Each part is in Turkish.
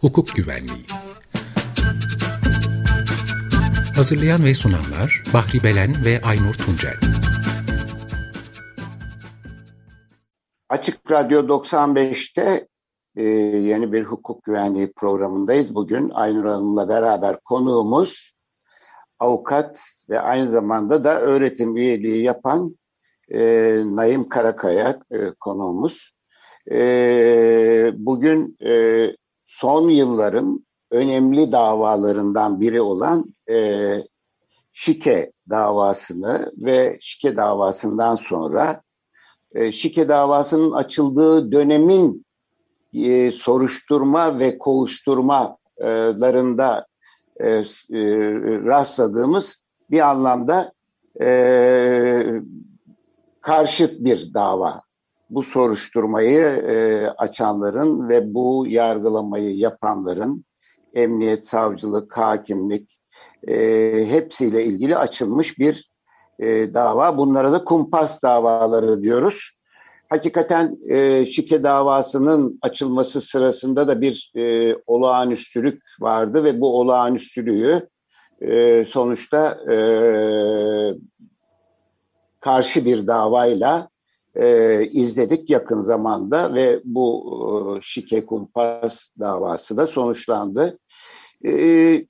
hukuk güvenliği. Hazırlayan ve sunanlar Bahri Belen ve Aynur Tuncel. Açık Radyo 95'te e, yeni bir hukuk güvenliği programındayız. Bugün Aynur Hanım'la beraber konuğumuz avukat ve aynı zamanda da öğretim üyeliği yapan e, Naim Karakaya e, konuğumuz. E, bugün e, son yılların önemli davalarından biri olan e, Şike davasını ve Şike davasından sonra e, Şike davasının açıldığı dönemin e, soruşturma ve kovuşturmalarında e, e, rastladığımız bir anlamda e, karşıt bir dava. Bu soruşturmayı e, açanların ve bu yargılamayı yapanların emniyet, savcılık, hakimlik e, hepsiyle ilgili açılmış bir e, dava. Bunlara da kumpas davaları diyoruz. Hakikaten e, şike davasının açılması sırasında da bir e, olağanüstülük vardı ve bu olağanüstülüğü e, sonuçta e, karşı bir davayla e, izledik yakın zamanda ve bu e, şike kumpas davası da sonuçlandı. E,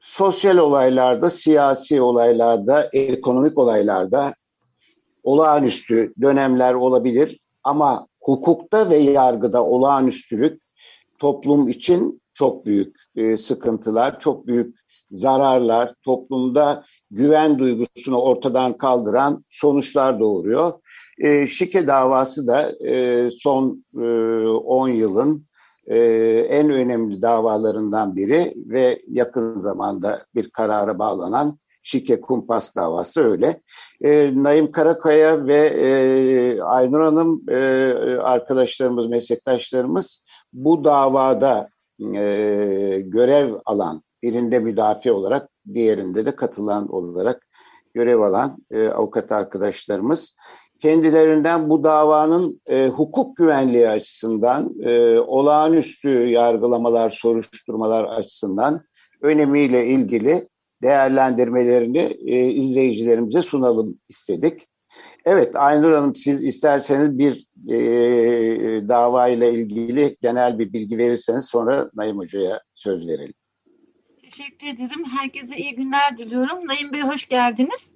sosyal olaylarda, siyasi olaylarda, ekonomik olaylarda olağanüstü dönemler olabilir ama hukukta ve yargıda olağanüstülük toplum için çok büyük e, sıkıntılar, çok büyük zararlar, toplumda güven duygusunu ortadan kaldıran sonuçlar doğuruyor. E, şike davası da e, son 10 e, yılın e, en önemli davalarından biri ve yakın zamanda bir karara bağlanan Şike Kumpas davası öyle. E, Naim Karakaya ve e, Aynur Hanım e, arkadaşlarımız, meslektaşlarımız bu davada e, görev alan, birinde müdafi olarak, diğerinde de katılan olarak görev alan e, avukat arkadaşlarımız kendilerinden bu davanın e, hukuk güvenliği açısından, e, olağanüstü yargılamalar, soruşturmalar açısından önemiyle ilgili değerlendirmelerini e, izleyicilerimize sunalım istedik. Evet Aynur Hanım siz isterseniz bir e, dava ile ilgili genel bir bilgi verirseniz sonra Naim Hoca'ya söz verelim. Teşekkür ederim. Herkese iyi günler diliyorum. Naim Bey hoş geldiniz.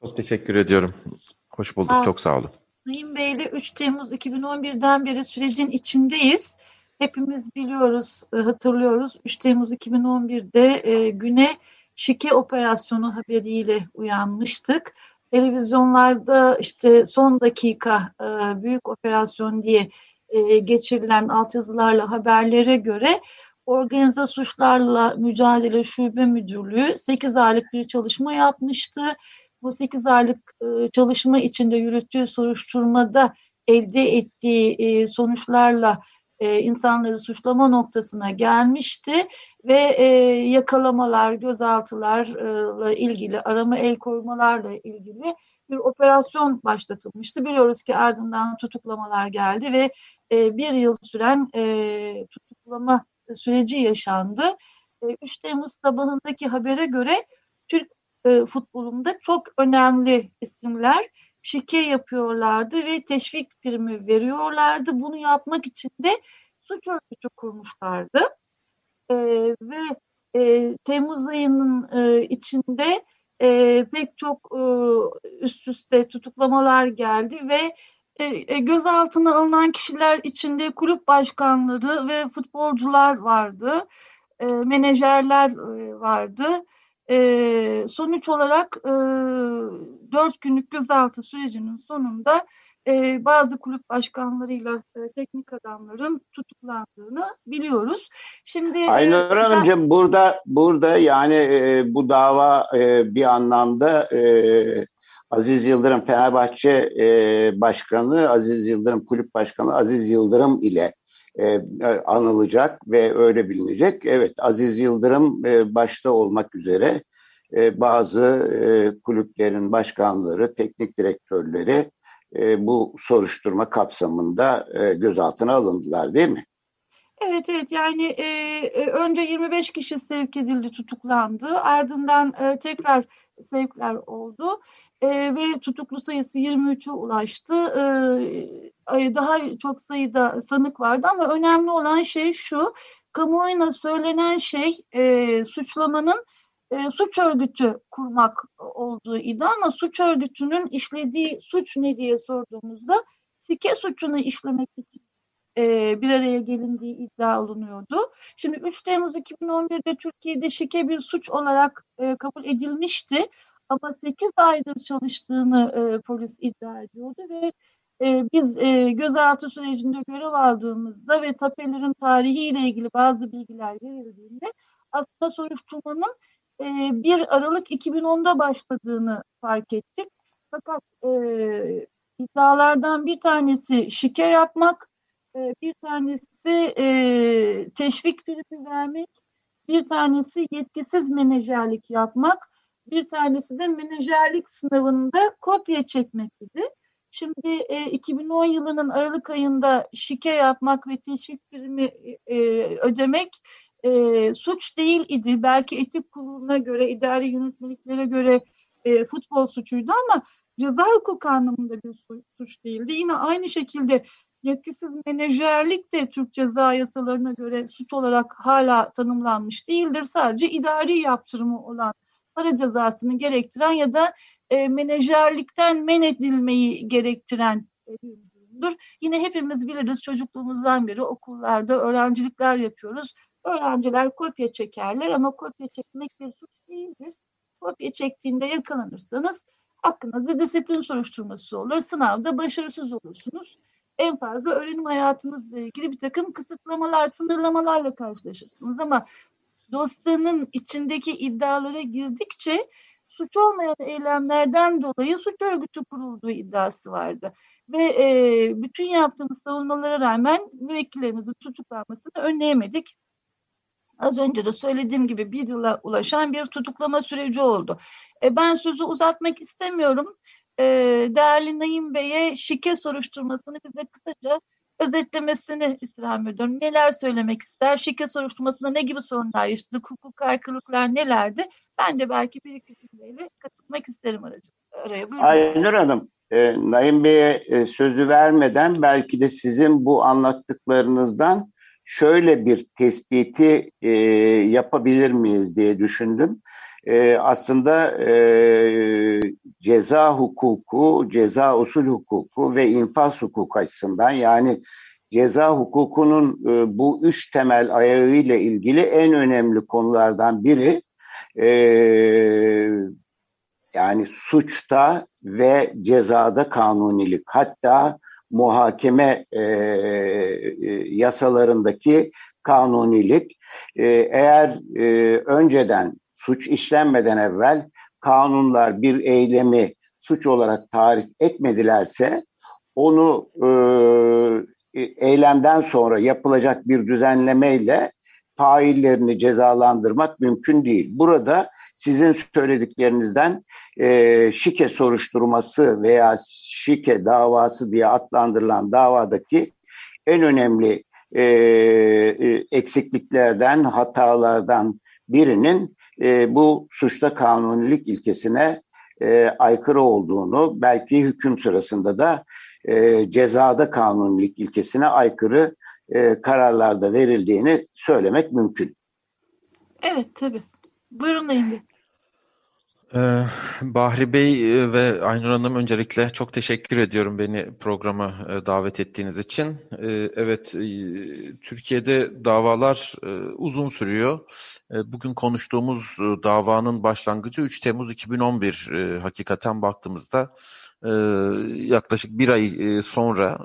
Çok teşekkür ediyorum. Hoş bulduk. Aa, çok sağ olun. Naim Bey ile 3 Temmuz 2011'den beri sürecin içindeyiz. Hepimiz biliyoruz, e, hatırlıyoruz. 3 Temmuz 2011'de e, güne şike operasyonu haberiyle uyanmıştık. Televizyonlarda işte son dakika e, büyük operasyon diye e, geçirilen altyazılarla haberlere göre Organize Suçlarla Mücadele Şube Müdürlüğü 8 aylık bir çalışma yapmıştı. Bu 8 aylık e, çalışma içinde yürüttüğü soruşturmada elde ettiği e, sonuçlarla e, insanları suçlama noktasına gelmişti ve yakalamalar, gözaltılarla ilgili, arama el koymalarla ilgili bir operasyon başlatılmıştı. Biliyoruz ki ardından tutuklamalar geldi ve bir yıl süren tutuklama süreci yaşandı. E, 3 Temmuz sabahındaki habere göre e, futbolunda çok önemli isimler şike yapıyorlardı ve teşvik primi veriyorlardı. Bunu yapmak için de suç örgütü kurmuşlardı. E, ve e, Temmuz ayının e, içinde e, pek çok e, üst üste tutuklamalar geldi ve e, e, gözaltına alınan kişiler içinde kulüp başkanları ve futbolcular vardı, e, menajerler e, vardı. E, sonuç olarak e, 4 günlük gözaltı sürecinin sonunda e, bazı kulüp başkanlarıyla e, teknik adamların tutuklandığını biliyoruz. Şimdi e, Aynur Hanımcığım burada burada yani e, bu dava e, bir anlamda e, Aziz Yıldırım Fenerbahçe e, Başkanı, Aziz Yıldırım Kulüp Başkanı Aziz Yıldırım ile e, anılacak ve öyle bilinecek. Evet Aziz Yıldırım e, başta olmak üzere e, bazı e, kulüplerin başkanları, teknik direktörleri e, bu soruşturma kapsamında e, gözaltına alındılar değil mi? Evet evet yani e, önce 25 kişi sevk edildi tutuklandı ardından e, tekrar sevkler oldu e, ve tutuklu sayısı 23'e ulaştı. E, daha çok sayıda sanık vardı ama önemli olan şey şu kamuoyuna söylenen şey e, suçlamanın e, suç örgütü kurmak olduğu iddia ama suç örgütünün işlediği suç ne diye sorduğumuzda sike suçunu işlemek için e, bir araya gelindiği iddia olunuyordu. Şimdi 3 Temmuz 2011'de Türkiye'de şike bir suç olarak e, kabul edilmişti. Ama 8 aydır çalıştığını e, polis iddia ediyordu ve e, biz e, gözaltı sürecinde görev aldığımızda ve tapelerin tarihiyle ilgili bazı bilgiler verildiğinde aslında soruşturmanın e, 1 Aralık 2010'da başladığını fark ettik. Fakat e, iddialardan bir tanesi şike yapmak, e, bir tanesi e, teşvik primi vermek, bir tanesi yetkisiz menajerlik yapmak, bir tanesi de menajerlik sınavında kopya çekmek idi. Şimdi e, 2010 yılının Aralık ayında şike yapmak ve teşvik primi e, ödemek e, suç değil idi. Belki etik kuruluna göre, idari yönetmeliklere göre e, futbol suçuydu ama ceza hukuk anlamında bir suç değildi. Yine aynı şekilde yetkisiz menajerlik de Türk ceza yasalarına göre suç olarak hala tanımlanmış değildir. Sadece idari yaptırımı olan para cezasını gerektiren ya da e, menajerlikten men edilmeyi gerektiren e, bir durumdur. Yine hepimiz biliriz çocukluğumuzdan beri okullarda öğrencilikler yapıyoruz. Öğrenciler kopya çekerler ama kopya çekmek bir suç değildir. Kopya çektiğinde yakalanırsanız hakkınızda disiplin soruşturması olur. Sınavda başarısız olursunuz. En fazla öğrenim hayatınızla ilgili bir takım kısıtlamalar, sınırlamalarla karşılaşırsınız. Ama dosyanın içindeki iddialara girdikçe suç olmayan eylemlerden dolayı suç örgütü kurulduğu iddiası vardı. Ve e, bütün yaptığımız savunmalara rağmen müvekkillerimizin tutuklanmasını önleyemedik. Az önce de söylediğim gibi bir yıla ulaşan bir tutuklama süreci oldu. E, ben sözü uzatmak istemiyorum. E, değerli Naim Bey'e şike soruşturmasını bize kısaca özetlemesini istirham ediyorum. Neler söylemek ister? Şike soruşturmasında ne gibi sorunlar yaşadık? Hukuk aykırılıklar nelerdi? Ben de belki bir iki cümleyle katılmak isterim aracı, araya. Buyurun. Aynur Hanım, e, Naim Bey'e e, sözü vermeden belki de sizin bu anlattıklarınızdan şöyle bir tespiti e, yapabilir miyiz diye düşündüm. E, aslında e, ceza hukuku, ceza usul hukuku ve infaz hukuku açısından yani ceza hukukunun e, bu üç temel ayağı ile ilgili en önemli konulardan biri e, yani suçta ve cezada kanunilik. Hatta muhakeme e, e, yasalarındaki kanunilik. E, eğer e, önceden suç işlenmeden evvel kanunlar bir eylemi suç olarak tarif etmedilerse onu e, eylemden sonra yapılacak bir düzenlemeyle faillerini cezalandırmak mümkün değil. Burada sizin söylediklerinizden e, şike soruşturması veya şike davası diye adlandırılan davadaki en önemli e, e, eksikliklerden, hatalardan birinin e, bu suçta kanunilik ilkesine e, aykırı olduğunu, belki hüküm sırasında da e, cezada kanunilik ilkesine aykırı e, kararlarda verildiğini söylemek mümkün. Evet tabii. Buyurun Engin. Ee, Bahri Bey e, ve Aynur Hanım öncelikle çok teşekkür ediyorum beni programa e, davet ettiğiniz için. Ee, evet, e, Türkiye'de davalar uzun sürüyor. Bugün konuştuğumuz davanın başlangıcı 3 Temmuz 2011 hakikaten baktığımızda yaklaşık bir ay sonra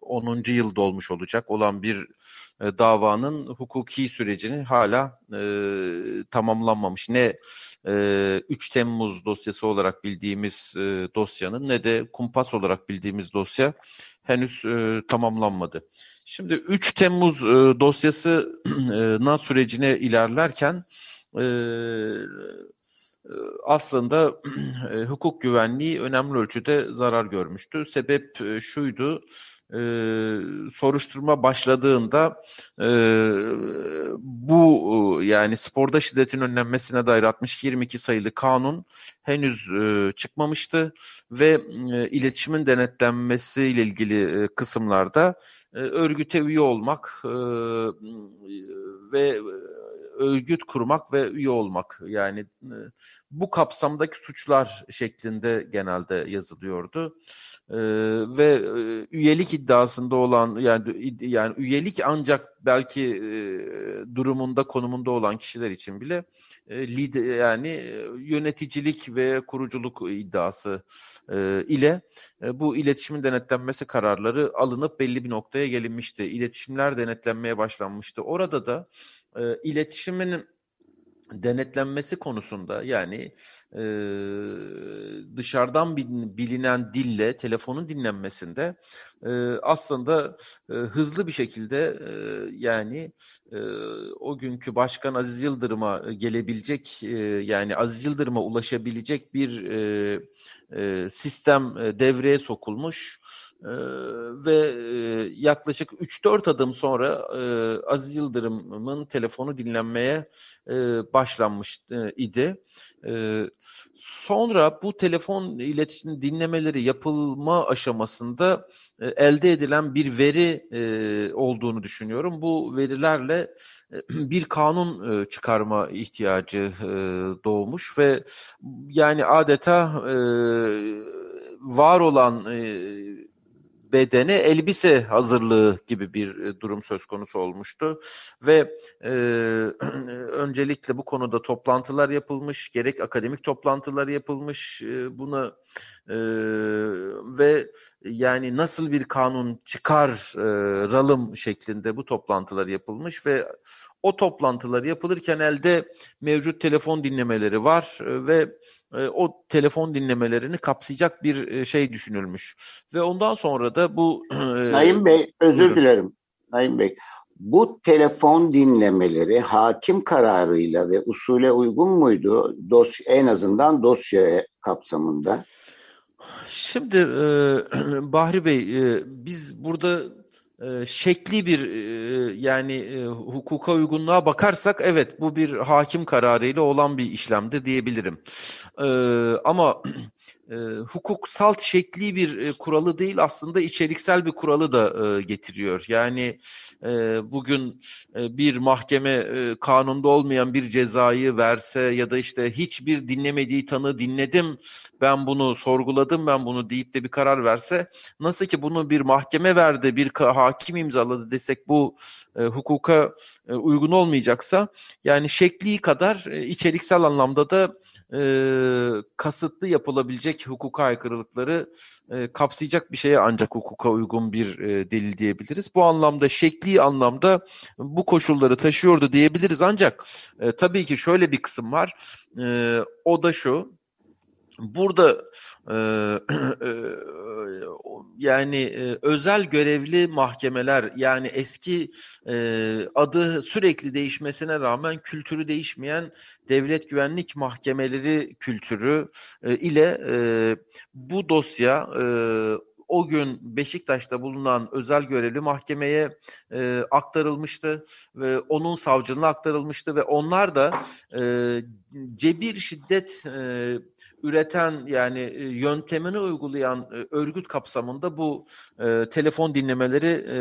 10. yıl dolmuş olacak olan bir davanın hukuki sürecini hala tamamlanmamış. Ne 3 Temmuz dosyası olarak bildiğimiz dosyanın ne de kumpas olarak bildiğimiz dosya henüz tamamlanmadı. Şimdi 3 Temmuz dosyası na sürecine ilerlerken aslında hukuk güvenliği önemli ölçüde zarar görmüştü. Sebep şuydu, e, soruşturma başladığında e, bu yani sporda şiddetin önlenmesine dair 62-22 sayılı kanun henüz e, çıkmamıştı ve e, iletişimin denetlenmesiyle ilgili e, kısımlarda e, örgüte üye olmak e, ve örgüt kurmak ve üye olmak yani e, bu kapsamdaki suçlar şeklinde genelde yazılıyordu e, ve e, üyelik iddiasında olan yani yani üyelik ancak belki e, durumunda konumunda olan kişiler için bile e, lider yani yöneticilik ve kuruculuk iddiası e, ile e, bu iletişimin denetlenmesi kararları alınıp belli bir noktaya gelinmişti. İletişimler denetlenmeye başlanmıştı. Orada da e, iletişimin denetlenmesi konusunda yani e, dışarıdan bilinen dille telefonun dinlenmesinde e, aslında e, hızlı bir şekilde e, yani e, o günkü Başkan Aziz Yıldırım'a gelebilecek e, yani Aziz Yıldırım'a ulaşabilecek bir e, e, sistem e, devreye sokulmuş ee, ve e, yaklaşık 3-4 adım sonra e, Aziz Yıldırım'ın telefonu dinlenmeye e, başlanmış e, idi. Sonra bu telefon iletişim dinlemeleri yapılma aşamasında elde edilen bir veri olduğunu düşünüyorum. Bu verilerle bir kanun çıkarma ihtiyacı doğmuş ve yani adeta var olan bedene elbise hazırlığı gibi bir e, durum söz konusu olmuştu. Ve e, öncelikle bu konuda toplantılar yapılmış, gerek akademik toplantılar yapılmış e, buna e, ve yani nasıl bir kanun çıkaralım şeklinde bu toplantılar yapılmış ve o toplantılar yapılırken elde mevcut telefon dinlemeleri var ve e, o telefon dinlemelerini kapsayacak bir e, şey düşünülmüş. Ve ondan sonra da bu... E, Naim Bey, özür buyurun. dilerim. Naim Bey, bu telefon dinlemeleri hakim kararıyla ve usule uygun muydu? Dosya, en azından dosya kapsamında. Şimdi e, Bahri Bey, e, biz burada e, şekli bir e, yani e, hukuka uygunluğa bakarsak evet bu bir hakim kararıyla olan bir işlemdi diyebilirim. E, ama e, hukuksal şekli bir e, kuralı değil aslında içeriksel bir kuralı da e, getiriyor. Yani e, bugün e, bir mahkeme e, kanunda olmayan bir cezayı verse ya da işte hiçbir dinlemediği tanı dinledim ben bunu sorguladım ben bunu deyip de bir karar verse nasıl ki bunu bir mahkeme verdi bir hakim imzaladı desek bu e, hukuka e, uygun olmayacaksa yani şekli kadar e, içeriksel anlamda da e, kasıtlı yapılabilecek hukuka aykırılıkları e, kapsayacak bir şeye ancak hukuka uygun bir e, delil diyebiliriz. Bu anlamda şekli anlamda bu koşulları taşıyordu diyebiliriz ancak e, tabii ki şöyle bir kısım var. E, o da şu burada e, e, yani e, özel görevli mahkemeler yani eski e, adı sürekli değişmesine rağmen kültürü değişmeyen devlet güvenlik mahkemeleri kültürü e, ile bu dosya o gün Beşiktaş'ta bulunan özel görevli mahkemeye e, aktarılmıştı ve onun savcılığına aktarılmıştı ve onlar da e, cebir şiddet e, üreten yani e, yöntemini uygulayan e, örgüt kapsamında bu e, telefon dinlemeleri e,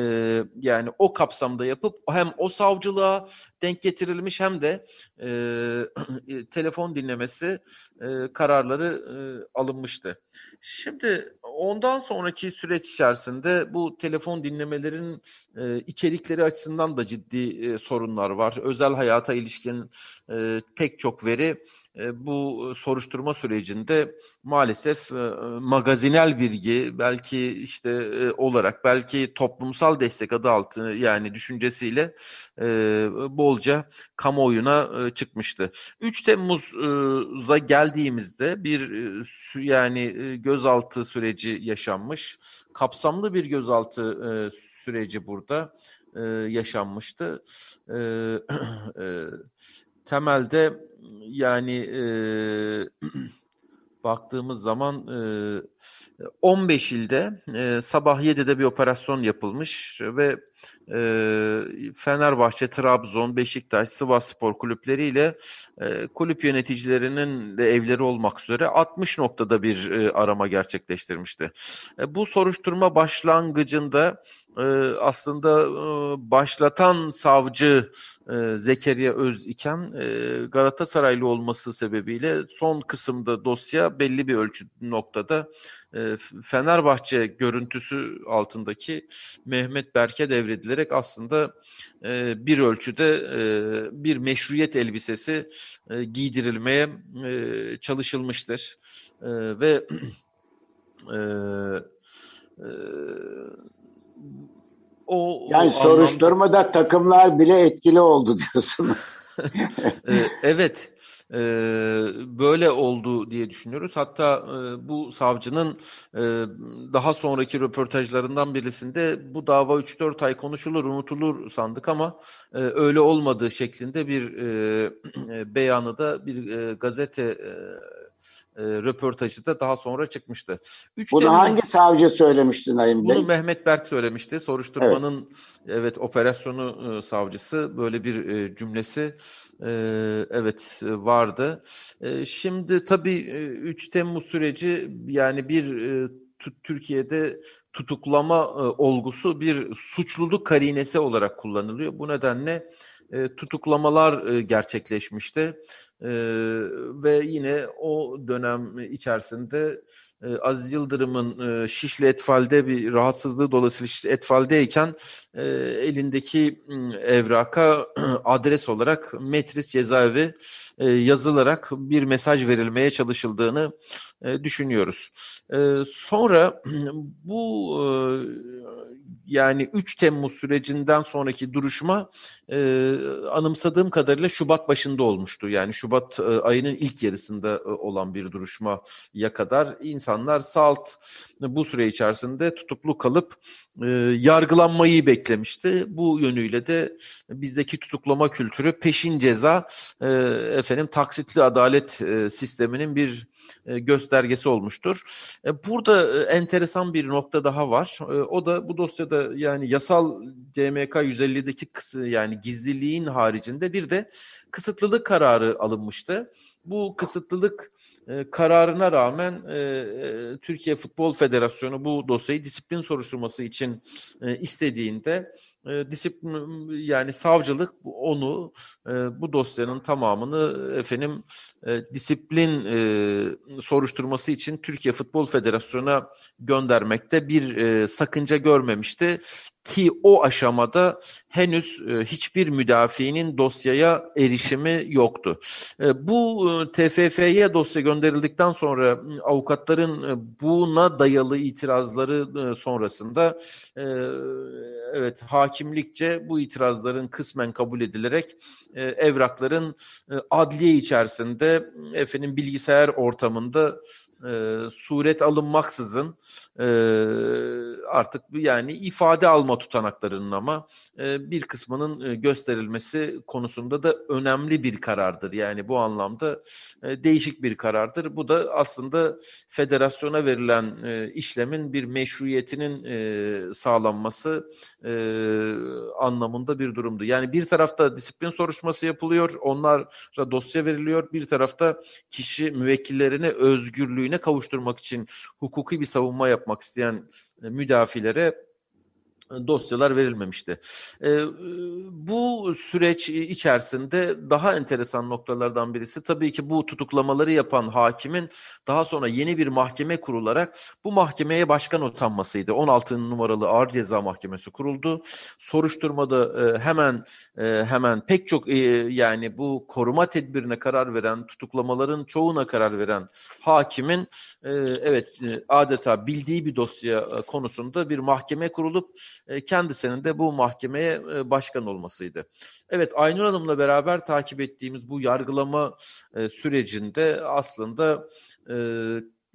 yani o kapsamda yapıp hem o savcılığa denk getirilmiş hem de e, e telefon dinlemesi e, kararları e, alınmıştı. Şimdi ondan sonraki süreç içerisinde bu telefon dinlemelerin e, içerikleri açısından da ciddi e, sorunlar var. Özel hayata ilişkin e, pek çok veri bu soruşturma sürecinde maalesef e, magazinel bilgi belki işte e, olarak belki toplumsal destek adı altı yani düşüncesiyle e, bolca kamuoyuna e, çıkmıştı. 3 Temmuz'a geldiğimizde bir e, yani e, gözaltı süreci yaşanmış. Kapsamlı bir gözaltı e, süreci burada e, yaşanmıştı. E, e, temelde yani e, baktığımız zaman 15 ilde sabah 7'de bir operasyon yapılmış ve Fenerbahçe, Trabzon, Beşiktaş, Sivas Spor kulüpleriyle kulüp yöneticilerinin de evleri olmak üzere 60 noktada bir arama gerçekleştirmişti. Bu soruşturma başlangıcında aslında başlatan savcı Zekeriya Öz iken Galatasaraylı olması sebebiyle son kısımda dosya belli bir ölçü noktada Fenerbahçe görüntüsü altındaki Mehmet Berke devredilerek aslında bir ölçüde bir meşruiyet elbisesi giydirilmeye çalışılmıştır ve o yani o soruşturmada anlamda... takımlar bile etkili oldu diyorsunuz. evet böyle oldu diye düşünüyoruz. Hatta bu savcının daha sonraki röportajlarından birisinde bu dava 3-4 ay konuşulur, unutulur sandık ama öyle olmadığı şeklinde bir beyanı da bir gazete e, röportajı da daha sonra çıkmıştı. Üç bunu Temmuz, hangi savcı söylemişti Naim Bey? Bunu Mehmet Berk söylemişti. Soruşturmanın evet, evet operasyonu e, savcısı böyle bir e, cümlesi e, evet vardı. E, şimdi tabii e, 3 Temmuz süreci yani bir e, Türkiye'de tutuklama e, olgusu bir suçluluk karinesi olarak kullanılıyor. Bu nedenle e, tutuklamalar e, gerçekleşmişti. Ee, ve yine o dönem içerisinde e, Aziz Yıldırım'ın e, Şişli Etfal'de bir rahatsızlığı dolayısıyla Şişli Etfal'deyken e, elindeki evraka adres olarak Metris cezaevi e, yazılarak bir mesaj verilmeye çalışıldığını düşünüyoruz. Sonra bu yani 3 Temmuz sürecinden sonraki duruşma e, anımsadığım kadarıyla Şubat başında olmuştu. Yani Şubat e, ayının ilk yarısında e, olan bir duruşmaya kadar insanlar salt bu süre içerisinde tutuklu kalıp e, yargılanmayı beklemişti. Bu yönüyle de bizdeki tutuklama kültürü peşin ceza e, efendim taksitli adalet e, sisteminin bir e, göstergesi olmuştur. E, burada e, enteresan bir nokta daha var. E, o da bu dosyada yani yasal DMK 150'deki kısı yani gizliliğin haricinde bir de kısıtlılık kararı alınmıştı. Bu kısıtlılık e, kararına rağmen e, e, Türkiye Futbol Federasyonu bu dosyayı disiplin soruşturması için e, istediğinde e, disiplin yani savcılık onu e, bu dosyanın tamamını efendim e, disiplin e, soruşturması için Türkiye Futbol Federasyonu'na göndermekte bir e, sakınca görmemişti ki o aşamada henüz e, hiçbir müdafiinin dosyaya erişimi yoktu. E, bu e, TFF'ye dosya gönderildikten sonra avukatların e, buna dayalı itirazları e, sonrasında e, evet hakimlikçe bu itirazların kısmen kabul edilerek e, evrakların e, adliye içerisinde efendim bilgisayar ortamında e, suret alınmaksızın e, artık yani ifade alma tutanaklarının ama e, bir kısmının e, gösterilmesi konusunda da önemli bir karardır. Yani bu anlamda e, değişik bir karardır. Bu da aslında federasyona verilen e, işlemin bir meşruiyetinin e, sağlanması e, anlamında bir durumdu. Yani bir tarafta disiplin soruşturması yapılıyor, onlara dosya veriliyor. Bir tarafta kişi müvekkillerine özgürlüğüne kavuşturmak için hukuki bir savunma yapmak isteyen e, müdafilere dosyalar verilmemişti. E, bu süreç içerisinde daha enteresan noktalardan birisi tabii ki bu tutuklamaları yapan hakimin daha sonra yeni bir mahkeme kurularak bu mahkemeye başkan utanmasıydı. 16 numaralı Ağır Ceza Mahkemesi kuruldu. Soruşturmada e, hemen e, hemen pek çok e, yani bu koruma tedbirine karar veren, tutuklamaların çoğuna karar veren hakimin e, evet e, adeta bildiği bir dosya e, konusunda bir mahkeme kurulup kendisinin de bu mahkemeye e, başkan olmasıydı. Evet Aynur Hanım'la beraber takip ettiğimiz bu yargılama e, sürecinde aslında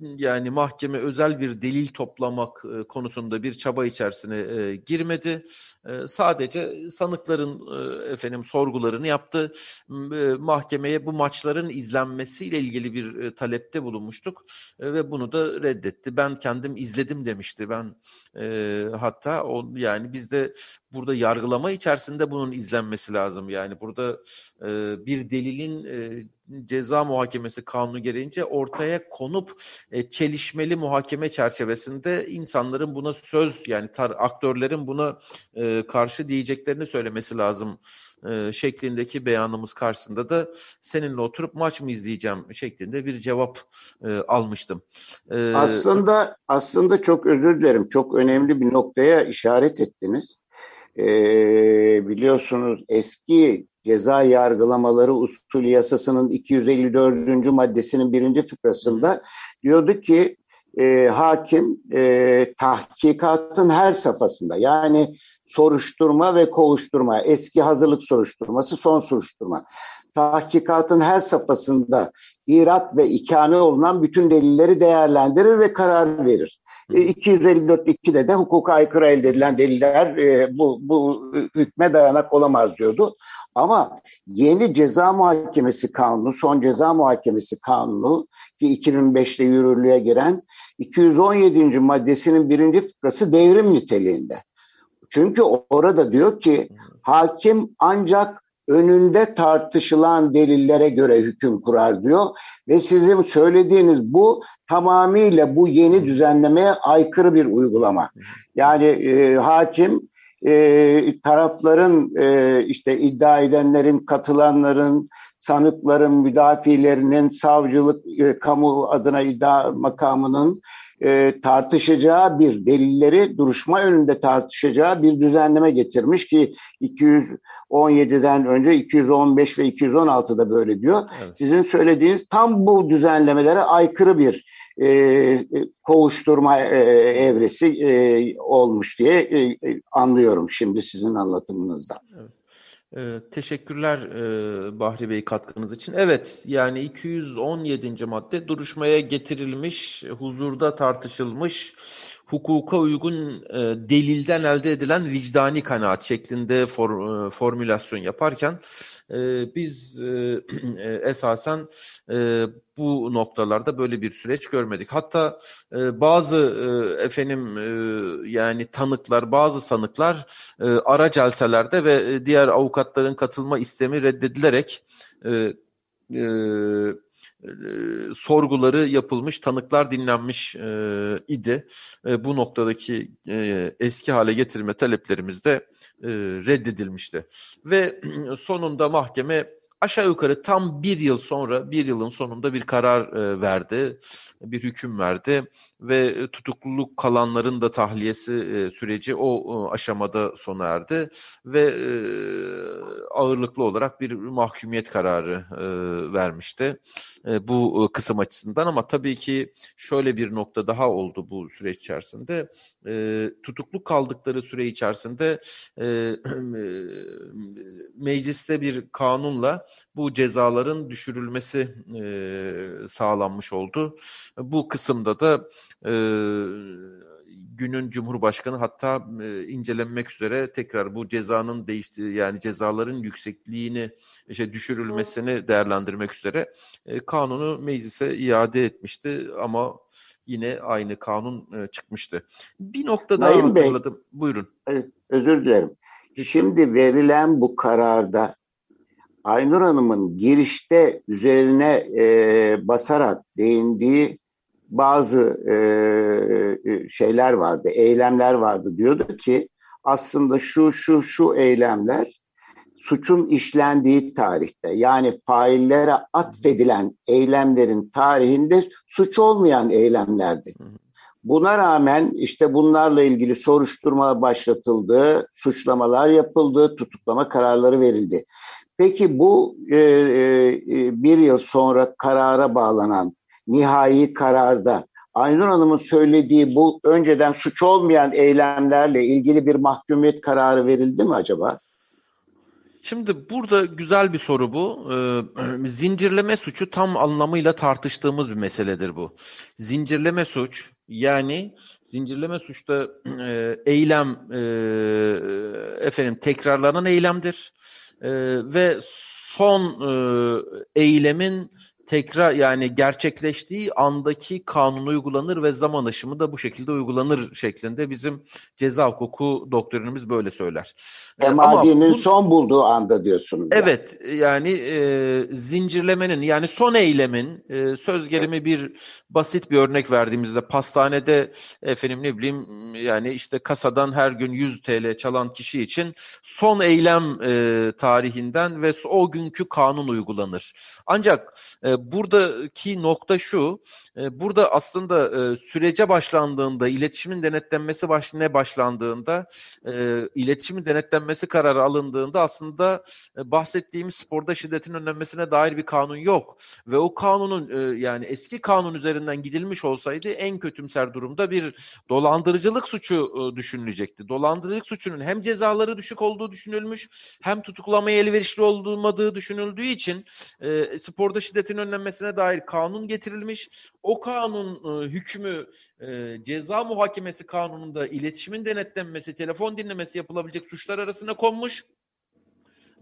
yani mahkeme özel bir delil toplamak e, konusunda bir çaba içerisine e, girmedi. E, sadece sanıkların e, efendim sorgularını yaptı. E, mahkemeye bu maçların izlenmesiyle ilgili bir e, talepte bulunmuştuk e, ve bunu da reddetti. Ben kendim izledim demişti. Ben e, hatta o yani bizde burada yargılama içerisinde bunun izlenmesi lazım. Yani burada e, bir delilin e, ceza muhakemesi kanunu gereğince ortaya konup e, çelişmeli muhakeme çerçevesinde insanların buna söz yani tar, aktörlerin buna e, karşı diyeceklerini söylemesi lazım e, şeklindeki beyanımız karşısında da seninle oturup maç mı izleyeceğim şeklinde bir cevap e, almıştım. E, aslında aslında çok özür dilerim. Çok önemli bir noktaya işaret ettiniz. E, biliyorsunuz eski ceza yargılamaları usul yasasının 254. maddesinin birinci fıkrasında diyordu ki e, hakim e, tahkikatın her safhasında yani soruşturma ve kovuşturma, eski hazırlık soruşturması, son soruşturma. Tahkikatın her safhasında irat ve ikame olunan bütün delilleri değerlendirir ve karar verir. E, 254.2'de de hukuka aykırı elde edilen deliller e, bu, bu hükme dayanak olamaz diyordu. Ama yeni ceza muhakemesi kanunu, son ceza muhakemesi kanunu ki 2005'te yürürlüğe giren 217. maddesinin birinci fıkrası devrim niteliğinde. Çünkü orada diyor ki hakim ancak önünde tartışılan delillere göre hüküm kurar diyor ve sizin söylediğiniz bu tamamıyla bu yeni düzenlemeye aykırı bir uygulama. Yani e, hakim e, tarafların e, işte iddia edenlerin, katılanların, sanıkların, müdafilerinin, savcılık, e, kamu adına iddia makamının e, tartışacağı bir delilleri duruşma önünde tartışacağı bir düzenleme getirmiş ki 217'den önce 215 ve 216'da böyle diyor. Evet. Sizin söylediğiniz tam bu düzenlemelere aykırı bir e, kovuşturma e, evresi e, olmuş diye e, anlıyorum şimdi sizin anlatımınızdan. Evet. Ee, teşekkürler e, Bahri Bey katkınız için. Evet yani 217. madde duruşmaya getirilmiş, huzurda tartışılmış, hukuka uygun e, delilden elde edilen vicdani kanaat şeklinde for, e, formülasyon yaparken e, biz e, e, esasen e, bu noktalarda böyle bir süreç görmedik. Hatta e, bazı e, efendim e, yani tanıklar, bazı sanıklar e, ara celselerde ve e, diğer avukatların katılma istemi reddedilerek e, e, sorguları yapılmış, tanıklar dinlenmiş e, idi. E, bu noktadaki e, eski hale getirme taleplerimiz de e, reddedilmişti. Ve sonunda mahkeme aşağı yukarı tam bir yıl sonra, bir yılın sonunda bir karar e, verdi, bir hüküm verdi ve tutukluluk kalanların da tahliyesi e, süreci o e, aşamada sona erdi ve e, ağırlıklı olarak bir mahkumiyet kararı e, vermişti e, bu e, kısım açısından ama tabii ki şöyle bir nokta daha oldu bu süreç içerisinde e, tutuklu kaldıkları süre içerisinde e, e, mecliste bir kanunla bu cezaların düşürülmesi e, sağlanmış oldu. Bu kısımda da e, günün Cumhurbaşkanı hatta e, incelenmek üzere tekrar bu cezanın değiştiği yani cezaların yüksekliğini işte düşürülmesini değerlendirmek üzere e, kanunu meclise iade etmişti ama yine aynı kanun e, çıkmıştı. Bir nokta daha Naim hatırladım. Bey, Buyurun. Özür dilerim. Şimdi verilen bu kararda Aynur Hanım'ın girişte üzerine e, basarak değindiği bazı e, e, şeyler vardı, eylemler vardı. Diyordu ki aslında şu şu şu eylemler suçun işlendiği tarihte yani faillere atfedilen eylemlerin tarihinde suç olmayan eylemlerdi. Buna rağmen işte bunlarla ilgili soruşturma başlatıldı, suçlamalar yapıldı, tutuklama kararları verildi. Peki bu e, e, bir yıl sonra karara bağlanan nihai kararda Aynur Hanım'ın söylediği bu önceden suç olmayan eylemlerle ilgili bir mahkumiyet kararı verildi mi acaba? Şimdi burada güzel bir soru bu. Ee, zincirleme suçu tam anlamıyla tartıştığımız bir meseledir bu. Zincirleme suç yani zincirleme suçta e, eylem e, efendim tekrarlanan eylemdir e, ve son eylemin tekrar yani gerçekleştiği andaki kanun uygulanır ve zaman aşımı da bu şekilde uygulanır şeklinde bizim ceza hukuku doktrinimiz böyle söyler. Temadinin bu, son bulduğu anda diyorsunuz. Evet yani, yani e, zincirlemenin yani son eylemin e, söz gelimi bir basit bir örnek verdiğimizde pastanede efendim ne bileyim yani işte kasadan her gün 100 TL çalan kişi için son eylem e, tarihinden ve o günkü kanun uygulanır. Ancak e, buradaki nokta şu, e, burada aslında e, sürece başlandığında, iletişimin denetlenmesi başına başlandığında, e, iletişimin denetlenmesi kararı alındığında aslında bahsettiğimiz sporda şiddetin önlenmesine dair bir kanun yok. Ve o kanunun yani eski kanun üzerinden gidilmiş olsaydı en kötümser durumda bir dolandırıcılık suçu düşünülecekti. Dolandırıcılık suçunun hem cezaları düşük olduğu düşünülmüş, hem tutuklamaya elverişli olmadığı düşünüldüğü için sporda şiddetin önlenmesi önlenmesine dair kanun getirilmiş. O kanun e, hükmü e, ceza muhakemesi kanununda iletişimin denetlenmesi, telefon dinlemesi yapılabilecek suçlar arasına konmuş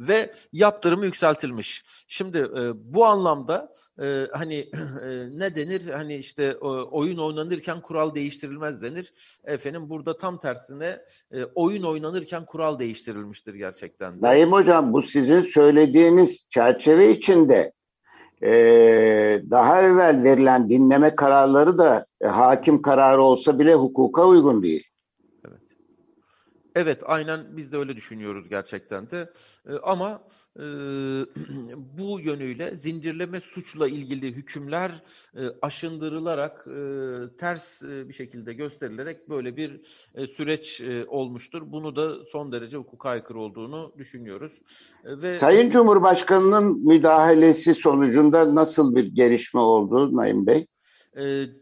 ve yaptırımı yükseltilmiş. Şimdi e, bu anlamda e, hani e, ne denir? Hani işte e, oyun oynanırken kural değiştirilmez denir. Efendim burada tam tersine e, oyun oynanırken kural değiştirilmiştir gerçekten. De. Hocam bu sizin söylediğiniz çerçeve içinde e, daha evvel verilen dinleme kararları da e, hakim kararı olsa bile hukuka uygun değil. Evet. Aynen biz de öyle düşünüyoruz gerçekten de. E, ama e, bu yönüyle zincirleme suçla ilgili hükümler e, aşındırılarak e, ters e, bir şekilde gösterilerek böyle bir e, süreç e, olmuştur. Bunu da son derece hukuka aykırı olduğunu düşünüyoruz. E, ve Sayın Cumhurbaşkanı'nın müdahalesi sonucunda nasıl bir gelişme oldu Naim Bey?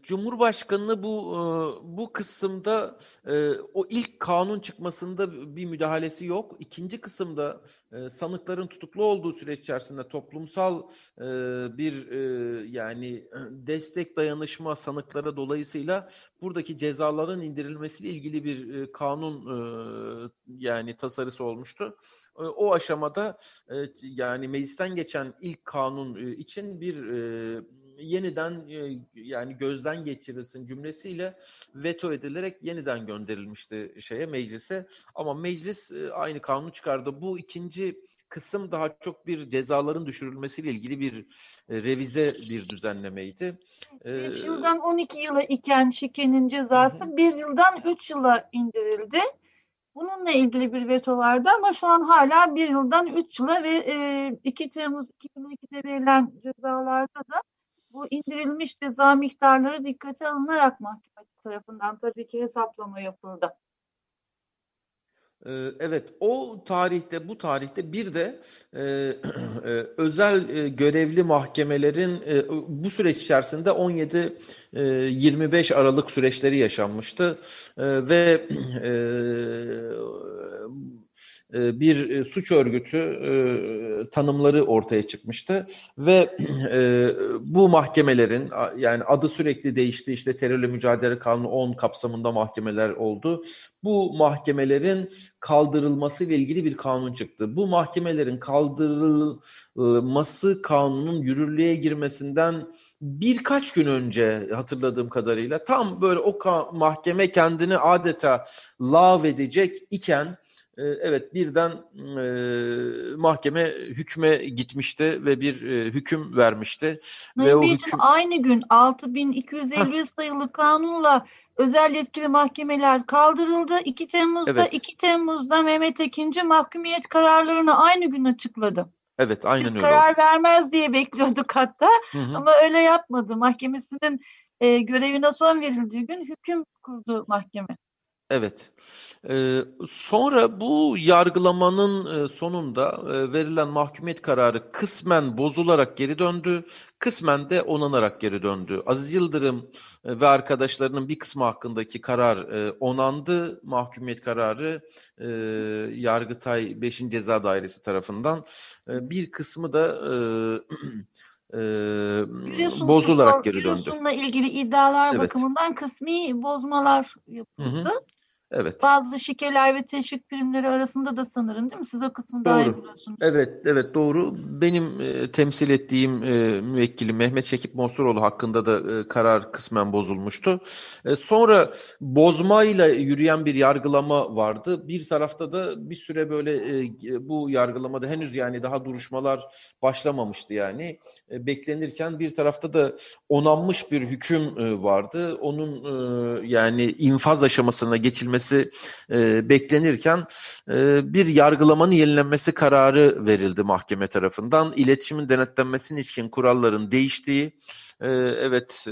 Cumhurbaşkanı bu bu kısımda o ilk kanun çıkmasında bir müdahalesi yok. İkinci kısımda sanıkların tutuklu olduğu süreç içerisinde toplumsal bir yani destek dayanışma sanıklara dolayısıyla buradaki cezaların indirilmesiyle ilgili bir kanun yani tasarısı olmuştu. O aşamada yani meclisten geçen ilk kanun için bir yeniden e, yani gözden geçirilsin cümlesiyle veto edilerek yeniden gönderilmişti şeye meclise. Ama meclis e, aynı kanunu çıkardı. Bu ikinci kısım daha çok bir cezaların düşürülmesiyle ilgili bir e, revize bir düzenlemeydi. 5 yıldan 12 yıla iken şikenin cezası hı. bir yıldan 3 yıla indirildi. Bununla ilgili bir veto vardı ama şu an hala bir yıldan 3 yıla ve e, 2 Temmuz 2012'de verilen cezalarda da bu indirilmiş ceza miktarları dikkate alınarak mahkeme tarafından tabii ki hesaplama yapıldı. Ee, evet, o tarihte, bu tarihte bir de e, e, özel e, görevli mahkemelerin e, bu süreç içerisinde 17-25 e, Aralık süreçleri yaşanmıştı e, ve e, bir e, suç örgütü e, tanımları ortaya çıkmıştı ve bu mahkemelerin yani adı sürekli değişti işte terörle mücadele kanunu 10 kapsamında mahkemeler oldu. Bu mahkemelerin kaldırılması ile ilgili bir kanun çıktı. Bu mahkemelerin kaldırılması kanunun yürürlüğe girmesinden birkaç gün önce hatırladığım kadarıyla tam böyle o mahkeme kendini adeta lav edecek iken ee, evet birden e, mahkeme hükme gitmişti ve bir e, hüküm vermişti. ve o hüküm... aynı gün 6250 sayılı kanunla özel yetkili mahkemeler kaldırıldı. 2 Temmuz'da evet. 2 Temmuz'da Mehmet Ekinci mahkumiyet kararlarını aynı gün açıkladı. Evet aynen Biz öyle. karar oldu. vermez diye bekliyorduk hatta hı hı. ama öyle yapmadı. Mahkemesinin e, görevine son verildiği gün hüküm kurdu mahkeme. Evet. Ee, sonra bu yargılamanın e, sonunda e, verilen mahkumiyet kararı kısmen bozularak geri döndü, kısmen de onanarak geri döndü. Aziz Yıldırım e, ve arkadaşlarının bir kısmı hakkındaki karar onandı, mahkumiyet kararı Yargıtay 5. Ceza Dairesi tarafından. Bir kısmı da e, bozularak geri döndü. Biliyorsunla ilgili iddialar evet. bakımından kısmi bozmalar yapıldı. Hı hı. Evet. Bazı şikeler ve teşvik primleri arasında da sanırım değil mi? Siz o kısmı daha iyi biliyorsunuz. Evet, evet doğru. Benim e, temsil ettiğim e, müvekkili Mehmet Şekip Monsuroğlu hakkında da e, karar kısmen bozulmuştu. E, sonra bozmayla yürüyen bir yargılama vardı. Bir tarafta da bir süre böyle e, bu yargılamada henüz yani daha duruşmalar başlamamıştı yani. E, beklenirken bir tarafta da onanmış bir hüküm e, vardı. Onun e, yani infaz aşamasına geçilmesi beklenirken bir yargılamanın yenilenmesi kararı verildi mahkeme tarafından. İletişimin denetlenmesinin ilişkin kuralların değiştiği, evet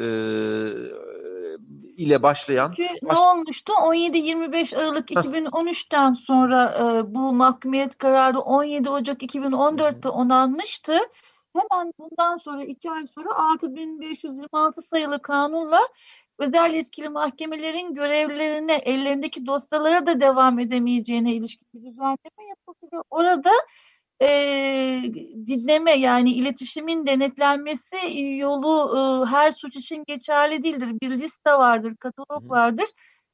ile başlayan. Çünkü baş... ne olmuştu? 17-25 Aralık 2013'ten sonra bu mahkumiyet kararı 17 Ocak 2014'te onanmıştı. Hemen bundan sonra iki ay sonra 6526 sayılı kanunla özel yetkili mahkemelerin görevlerine, ellerindeki dosyalara da devam edemeyeceğine ilişkin bir düzenleme yapıldı ve orada e, dinleme yani iletişimin denetlenmesi yolu e, her suç için geçerli değildir. Bir liste vardır, katalog vardır.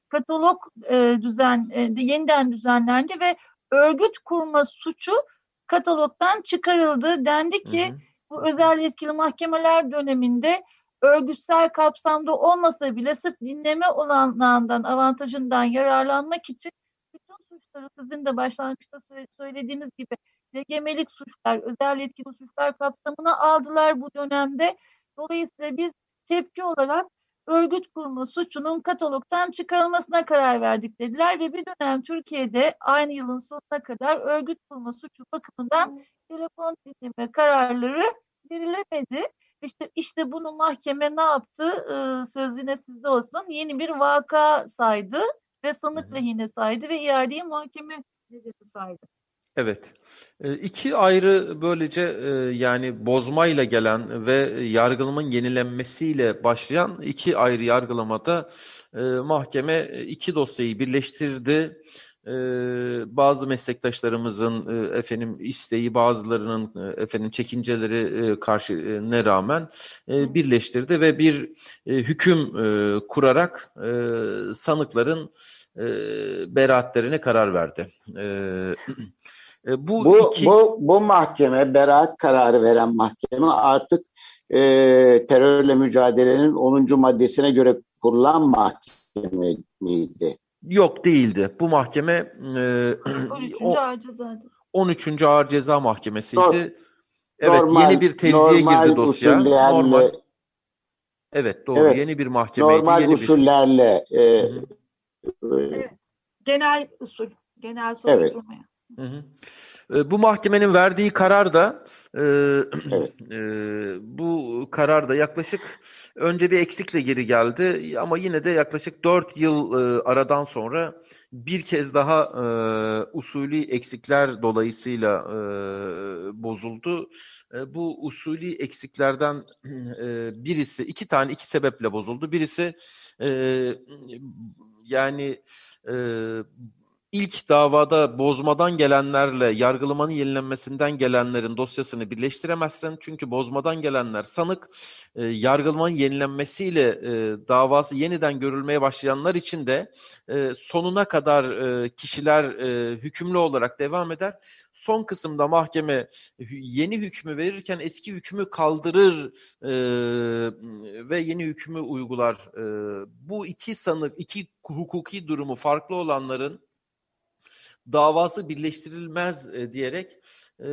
Katalog e, düzen e, yeniden düzenlendi ve örgüt kurma suçu katalogdan çıkarıldı. Dendi ki hı hı. Bu özel yetkili mahkemeler döneminde örgütsel kapsamda olmasa bile sırf dinleme olanağından, avantajından yararlanmak için bütün suçları sizin de başlangıçta söylediğiniz gibi legemelik suçlar, özel yetkili suçlar kapsamına aldılar bu dönemde. Dolayısıyla biz tepki olarak örgüt kurma suçunun katalogdan çıkarılmasına karar verdik dediler ve bir dönem Türkiye'de aynı yılın sonuna kadar örgüt kurma suçu bakımından telefon dinleme kararları verilemedi. İşte işte bunu mahkeme ne yaptı? Ee, söz yine sizde olsun. Yeni bir vaka saydı ve sanık lehine saydı ve iadeyi mahkeme saydı. Evet. E, iki ayrı böylece e, yani bozmayla gelen ve yargılamanın yenilenmesiyle başlayan iki ayrı yargılamada e, mahkeme iki dosyayı birleştirdi e, bazı meslektaşlarımızın e, efendim isteği, bazılarının e, efendim çekinceleri e, karşı e, ne rağmen e, birleştirdi ve bir e, hüküm e, kurarak e, sanıkların e, beraatlerine karar verdi. E, e, bu, bu, iki... bu, bu mahkeme, beraat kararı veren mahkeme artık e, terörle mücadelenin 10. maddesine göre kurulan mahkeme miydi? Yok değildi. Bu mahkeme e, 13. O, ağır cezaydı. 13. Ağır Ceza Mahkemesi'ydi. Normal, evet yeni bir tevziye girdi dosya. Usullerle, normal. Evet doğru evet, yeni bir mahkemeydi. Normal yeni usullerle. Bir... E, evet. Genel usul. Genel soruşturmaya. Evet. Hı hı. Bu mahkemenin verdiği karar da e, evet. e, bu karar da yaklaşık önce bir eksikle geri geldi ama yine de yaklaşık 4 yıl e, aradan sonra bir kez daha e, usulü eksikler dolayısıyla e, bozuldu. E, bu usulü eksiklerden e, birisi iki tane iki sebeple bozuldu. Birisi e, yani e, ilk davada bozmadan gelenlerle yargılamanın yenilenmesinden gelenlerin dosyasını birleştiremezsin. Çünkü bozmadan gelenler sanık, e, yargılamanın yenilenmesiyle e, davası yeniden görülmeye başlayanlar için de e, sonuna kadar e, kişiler e, hükümlü olarak devam eder. Son kısımda mahkeme yeni hükmü verirken eski hükmü kaldırır e, ve yeni hükmü uygular. E, bu iki sanık, iki hukuki durumu farklı olanların davası birleştirilmez e, diyerek e,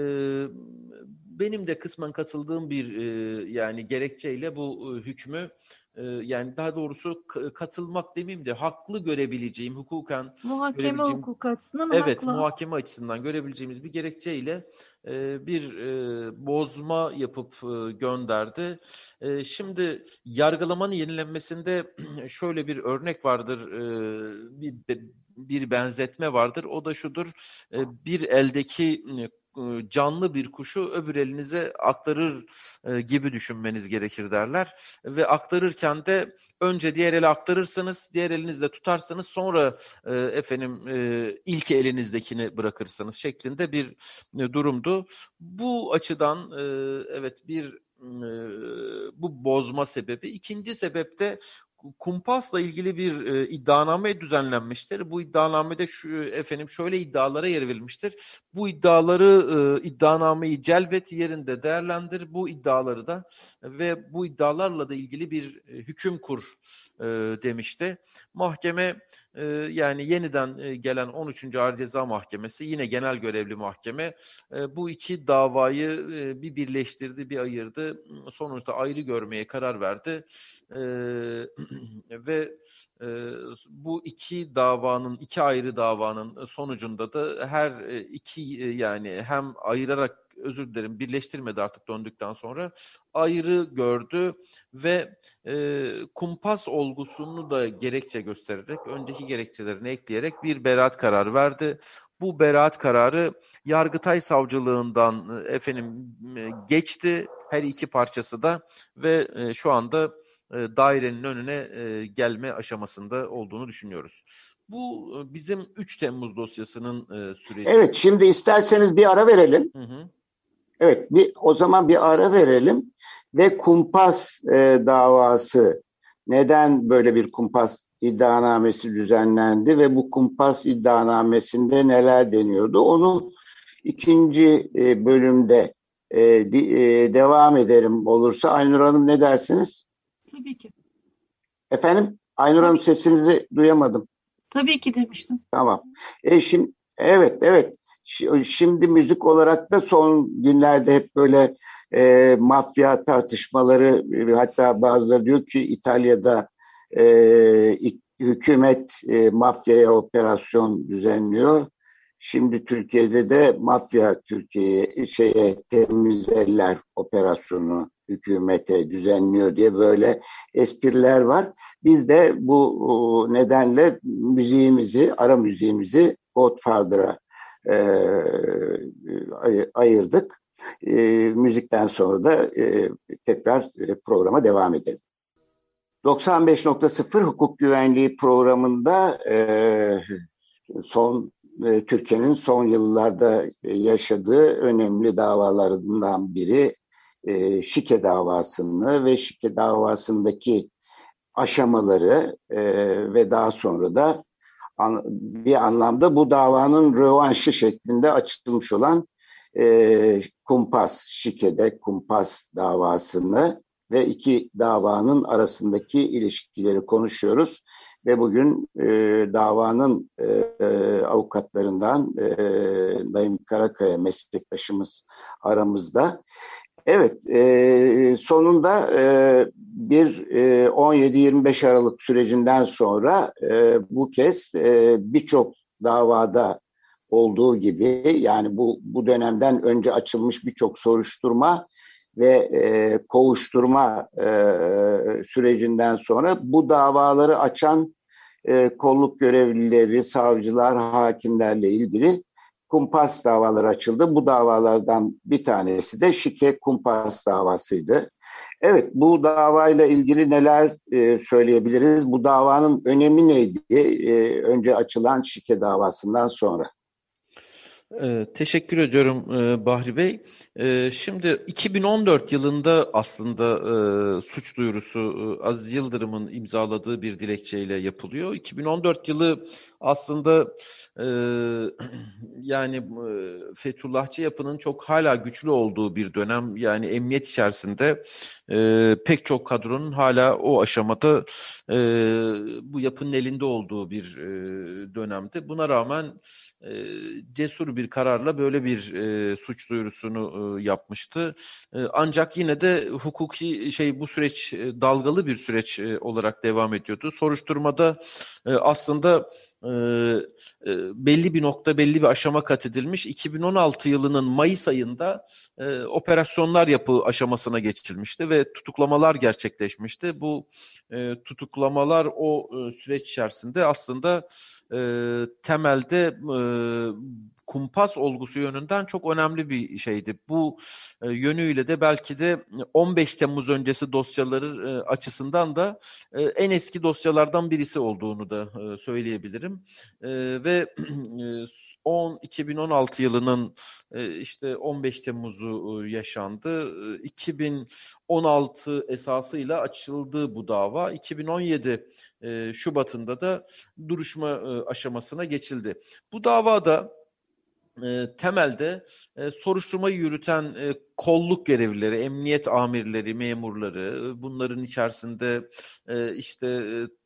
benim de kısmen katıldığım bir e, yani gerekçeyle bu e, hükmü e, yani daha doğrusu katılmak demeyeyim de haklı görebileceğim hukuken muhakeme hukuk açısından evet haklı. muhakeme açısından görebileceğimiz bir gerekçeyle e, bir e, bozma yapıp e, gönderdi. E, şimdi yargılamanın yenilenmesinde şöyle bir örnek vardır, e, bir, bir benzetme vardır. O da şudur: e, bir eldeki canlı bir kuşu öbür elinize aktarır gibi düşünmeniz gerekir derler. Ve aktarırken de önce diğer ele aktarırsınız, diğer elinizle tutarsanız sonra efendim ilk elinizdekini bırakırsınız şeklinde bir durumdu. Bu açıdan evet bir bu bozma sebebi. İkinci sebep de kumpasla ilgili bir e, iddianame düzenlenmiştir. Bu iddianamede şu efendim şöyle iddialara yer verilmiştir. Bu iddiaları e, iddianameyi celbet yerinde değerlendir. Bu iddiaları da ve bu iddialarla da ilgili bir e, hüküm kur e, demişti. Mahkeme e, yani yeniden e, gelen 13. Ağır Ceza Mahkemesi yine genel görevli mahkeme e, bu iki davayı e, bir birleştirdi, bir ayırdı. Sonuçta ayrı görmeye karar verdi. E, ve bu iki davanın, iki ayrı davanın sonucunda da her iki yani hem ayırarak özür dilerim birleştirmedi artık döndükten sonra ayrı gördü ve e, kumpas olgusunu da gerekçe göstererek önceki gerekçelerini ekleyerek bir beraat kararı verdi. Bu beraat kararı Yargıtay Savcılığından efendim geçti her iki parçası da ve e, şu anda dairenin önüne e, gelme aşamasında olduğunu düşünüyoruz. Bu e, bizim 3 Temmuz dosyasının e, süreci. Evet, şimdi isterseniz bir ara verelim. Hı hı. Evet, bir o zaman bir ara verelim ve kumpas e, davası neden böyle bir kumpas iddianamesi düzenlendi ve bu kumpas iddianamesinde neler deniyordu onu ikinci e, bölümde e, e, devam ederim olursa Aynur Hanım ne dersiniz? Tabii ki. Efendim? Aynur Hanım sesinizi duyamadım. Tabii ki demiştim. Tamam. E şimdi evet evet. Şimdi müzik olarak da son günlerde hep böyle e, mafya tartışmaları hatta bazıları diyor ki İtalya'da e, hükümet e, mafyaya operasyon düzenliyor. Şimdi Türkiye'de de mafya Türkiye'ye şeye temiz eller operasyonu hükümete düzenliyor diye böyle espriler var. Biz de bu nedenle müziğimizi, ara müziğimizi Godfather'a e, ayırdık. E, müzikten sonra da e, tekrar e, programa devam edelim. 95.0 Hukuk Güvenliği programında e, son e, Türkiye'nin son yıllarda yaşadığı önemli davalarından biri e, şike davasını ve şike davasındaki aşamaları e, ve daha sonra da bir anlamda bu davanın rövanşı şeklinde açılmış olan e, kumpas, şikede kumpas davasını ve iki davanın arasındaki ilişkileri konuşuyoruz. Ve bugün e, davanın e, e, avukatlarından e, Naim Karakaya meslektaşımız aramızda. Evet, e, sonunda e, bir e, 17-25 Aralık sürecinden sonra e, bu kez e, birçok davada olduğu gibi yani bu bu dönemden önce açılmış birçok soruşturma ve e, kovuşturma e, sürecinden sonra bu davaları açan e, kolluk görevlileri, savcılar, hakimlerle ilgili kumpas davaları açıldı. Bu davalardan bir tanesi de şike kumpas davasıydı. Evet, bu davayla ilgili neler e, söyleyebiliriz? Bu davanın önemi neydi? E, önce açılan şike davasından sonra. Ee, teşekkür ediyorum e, Bahri Bey. E, şimdi 2014 yılında aslında e, suç duyurusu e, Aziz Yıldırım'ın imzaladığı bir dilekçeyle yapılıyor. 2014 yılı aslında e, yani e, Fethullahçı yapının çok hala güçlü olduğu bir dönem. Yani emniyet içerisinde e, pek çok kadronun hala o aşamada e, bu yapının elinde olduğu bir e, dönemdi. Buna rağmen e, cesur bir kararla böyle bir e, suç duyurusunu e, yapmıştı. E, ancak yine de hukuki şey bu süreç e, dalgalı bir süreç e, olarak devam ediyordu. Soruşturmada e, aslında e, belli bir nokta, belli bir aşama kat edilmiş. 2016 yılının Mayıs ayında e, operasyonlar yapı aşamasına geçilmişti ve tutuklamalar gerçekleşmişti. Bu e, tutuklamalar o e, süreç içerisinde aslında e, temelde e, kumpas olgusu yönünden çok önemli bir şeydi. Bu e, yönüyle de belki de 15 Temmuz öncesi dosyaları e, açısından da e, en eski dosyalardan birisi olduğunu da e, söyleyebilirim. E, ve e, 10 2016 yılının e, işte 15 Temmuz'u e, yaşandı. E, 2016 esasıyla açıldı bu dava. 2017 e, Şubat'ında da duruşma e, aşamasına geçildi. Bu davada e, temelde e, soruşturmayı yürüten e, kolluk görevlileri, emniyet amirleri, memurları, bunların içerisinde işte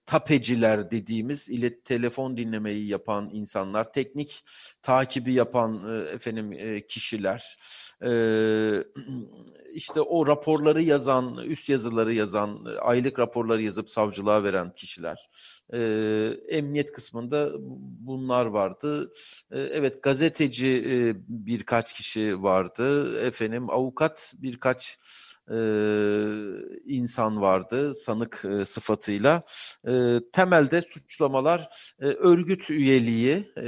tapeciler dediğimiz ilet telefon dinlemeyi yapan insanlar, teknik takibi yapan efendim kişiler, işte o raporları yazan, üst yazıları yazan, aylık raporları yazıp savcılığa veren kişiler. E, emniyet kısmında bunlar vardı. E, evet gazeteci e, birkaç kişi vardı. Efendim avukat birkaç e, insan vardı sanık e, sıfatıyla. E, temelde suçlamalar e, örgüt üyeliği e,